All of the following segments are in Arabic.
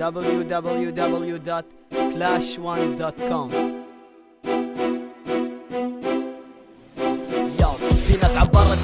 www.clash1.com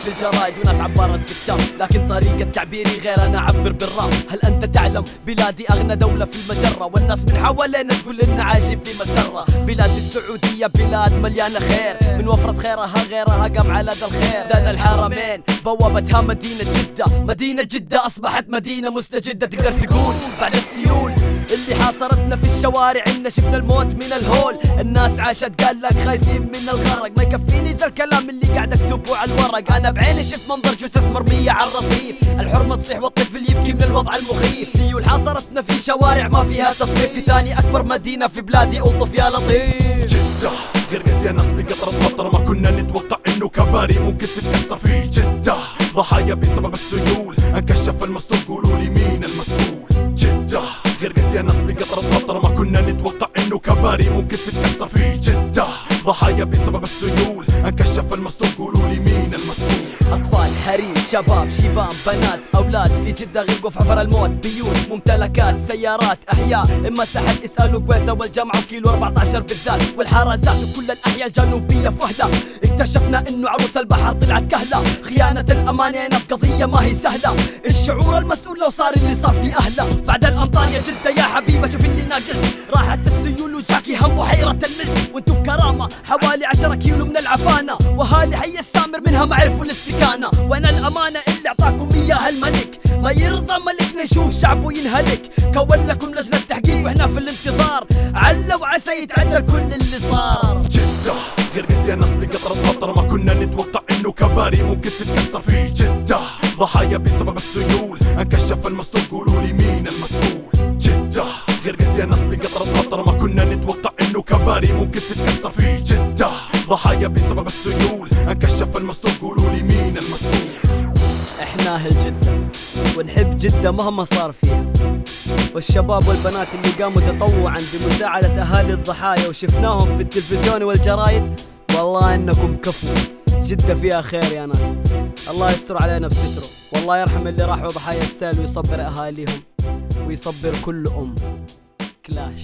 في الجرايد وناس عبرت في الكتاب لكن طريقة تعبيري غير أنا أعبر بالراب. هل أنت تعلم بلادي أغنى دولة في المجرة؟ والناس من حوالينا تقول إن عايشين في مسرة. بلاد السعودية بلاد مليانة خير. من وفرة خيرها غيرها قام على ذا الخير. دنا الحرمين بوابتها مدينة جدة. مدينة جدة أصبحت مدينة مستجدة تقدر تقول. بعد السيول اللي حاصرتنا في الشوارع إن شفنا الموت من الهول. الناس عاشت قال لك خايفين من الغرق. ما يكفيني ذا الكلام اللي قاعد أكتبه على الورق. أنا بعيني شفت منظر جثث مرمية على الرصيف. الحرمة تصيح والطفل يبكي من الوضع المخيف. السيول حاصرتنا في شوارع ما فيها تصنيف. في ثاني أكبر مدينة في بلادي ألطف يا لطيف. جدة غرقت يا ناس بقطر المطر ما كنا نتوقع إنه كباري ممكن تتكسر في جدة ضحايا بسبب السيول. انكشف المستور كباري ممكن تتكسر في جدة. ضحايا بسبب السيول. انكشف المستور قولوا لي مين المسؤول؟ أطفال حريم شباب شيبان بنات أولاد. في جدة غرقوا في حفر الموت. بيوت ممتلكات سيارات أحياء. إما سحل اسألوا قويسة والجامعة وكيلو 14 بالذات. والحرزات وكل الأحياء الجنوبية فهلة. اكتشفنا إنه عروس البحر طلعت كهلة. خيانة الأمانة يا ناس قضية ما هي سهلة. الشعور المسؤول لو صار اللي صار في أهلة. بعد الأمطار يا جدة يا حبيبة شوف اللي ناقص. راحت السيول وأنتم بكرامة حوالي 10 كيلو من العفانة. وهالي حي السامر منها ما عرفوا الاستكانة. وأنا الأمانة اللي أعطاكم إياها الملك. ما يرضى ملكنا يشوف شعبه ينهلك كون لكم لجنة تحقيق وإحنا في الانتظار. عل وعسى يتعدل كل اللي صار. جدة غرقت يا ناس بقطر المطر ما كنا نتوقع إنه كباري ممكن تتكسر في جدة ضحايا بسبب السيول. انكشف المستور قولوا لي مين المسؤول؟ جدة غرقت يا ناس بقطر المطر ما كنا نتوقع ممكن تتكسر في جدة. ضحايا بسبب السيول. انكشف المستور قولوا لي مين المسؤول إحنا أهل جدة ونحب جدة مهما صار فيها. والشباب والبنات اللي قاموا تطوعا بمساعدة أهالي الضحايا وشفناهم في التلفزيون والجرايد والله إنكم كفو. جدة فيها خير يا ناس. الله يستر علينا بستره. والله يرحم اللي راحوا ضحايا السيل ويصبر أهاليهم ويصبر كل أم. كلاش.